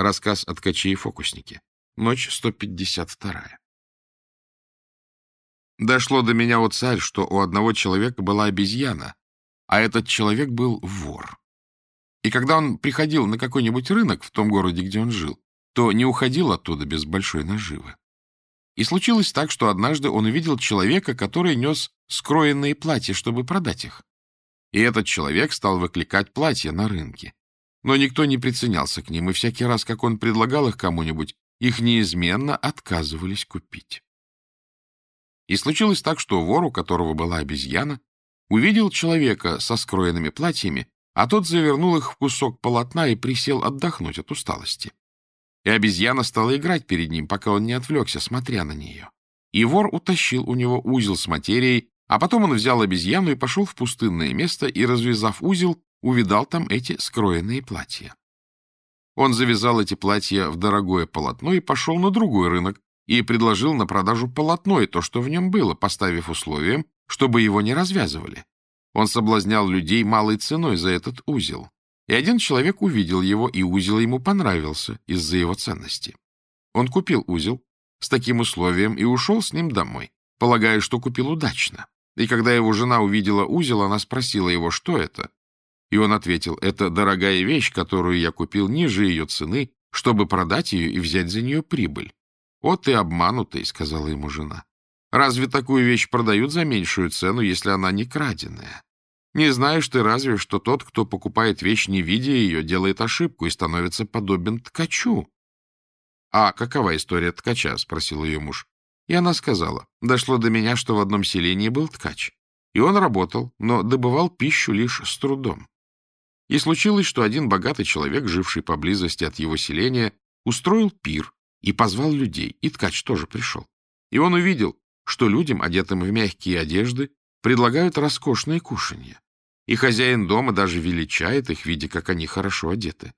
Рассказ о ткаче и фокуснике. Ночь 152. Дошло до меня, о царь, что у одного человека была обезьяна, а этот человек был вор. И когда он приходил на какой-нибудь рынок в том городе, где он жил, то не уходил оттуда без большой наживы. И случилось так, что однажды он увидел человека, который нес скроенные платья, чтобы продать их. И этот человек стал выкликать платья на рынке. Но никто не приценялся к ним, и всякий раз, как он предлагал их кому-нибудь, их неизменно отказывались купить. И случилось так, что вор, у которого была обезьяна, увидел человека со скроенными платьями, а тот завернул их в кусок полотна и присел отдохнуть от усталости. И обезьяна стала играть перед ним, пока он не отвлекся, смотря на нее. И вор утащил у него узел с материей, а потом он взял обезьяну и пошел в пустынное место и, развязав узел, увидал там эти скроенные платья. Он завязал эти платья в дорогое полотно и пошел на другой рынок и предложил на продажу полотно и то, что в нем было, поставив условием, чтобы его не развязывали. Он соблазнял людей малой ценой за этот узел. И один человек увидел его, и узел ему понравился из-за его ценности. Он купил узел с таким условием и ушел с ним домой, полагая, что купил удачно. И когда его жена увидела узел, она спросила его, что это. И он ответил, это дорогая вещь, которую я купил ниже ее цены, чтобы продать ее и взять за нее прибыль. «О, ты обманутый», — сказала ему жена. «Разве такую вещь продают за меньшую цену, если она не краденая? Не знаешь ты разве, что тот, кто покупает вещь, не видя ее, делает ошибку и становится подобен ткачу. — А какова история ткача? — спросил ее муж. И она сказала, дошло до меня, что в одном селении был ткач. И он работал, но добывал пищу лишь с трудом. И случилось, что один богатый человек, живший поблизости от его селения, устроил пир и позвал людей, и ткач тоже пришел. И он увидел, что людям, одетым в мягкие одежды, предлагают роскошные кушанья. И хозяин дома даже величает их, видя, как они хорошо одеты.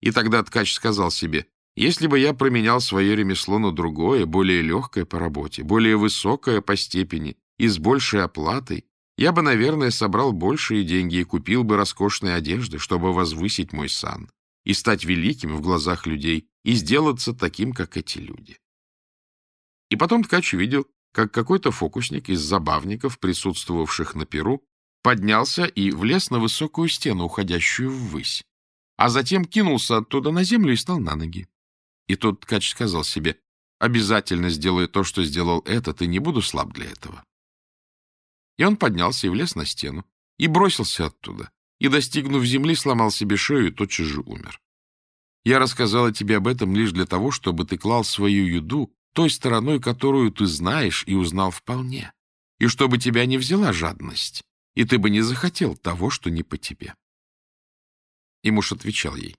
И тогда ткач сказал себе, если бы я променял свое ремесло на другое, более легкое по работе, более высокое по степени и с большей оплатой, я бы, наверное, собрал большие деньги и купил бы роскошные одежды, чтобы возвысить мой сан и стать великим в глазах людей и сделаться таким, как эти люди. И потом ткач увидел, как какой-то фокусник из забавников, присутствовавших на перу, поднялся и влез на высокую стену, уходящую ввысь, а затем кинулся оттуда на землю и стал на ноги. И тот ткач сказал себе, «Обязательно сделаю то, что сделал этот, и не буду слаб для этого». И он поднялся и влез на стену, и бросился оттуда, и, достигнув земли, сломал себе шею и тотчас же умер. Я рассказала тебе об этом лишь для того, чтобы ты клал свою еду той стороной, которую ты знаешь и узнал вполне, и чтобы тебя не взяла жадность, и ты бы не захотел того, что не по тебе. И муж отвечал ей,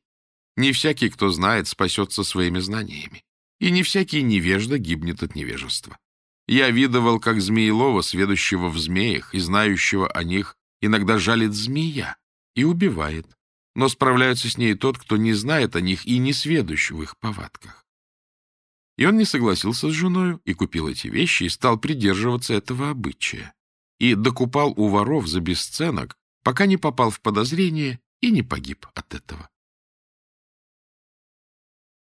не всякий, кто знает, спасется своими знаниями, и не всякий невежда гибнет от невежества. Я видывал, как змеелова, сведущего в змеях и знающего о них, иногда жалит змея и убивает, но справляется с ней тот, кто не знает о них и не сведущ в их повадках. И он не согласился с женой и купил эти вещи и стал придерживаться этого обычая. И докупал у воров за бесценок, пока не попал в подозрение и не погиб от этого.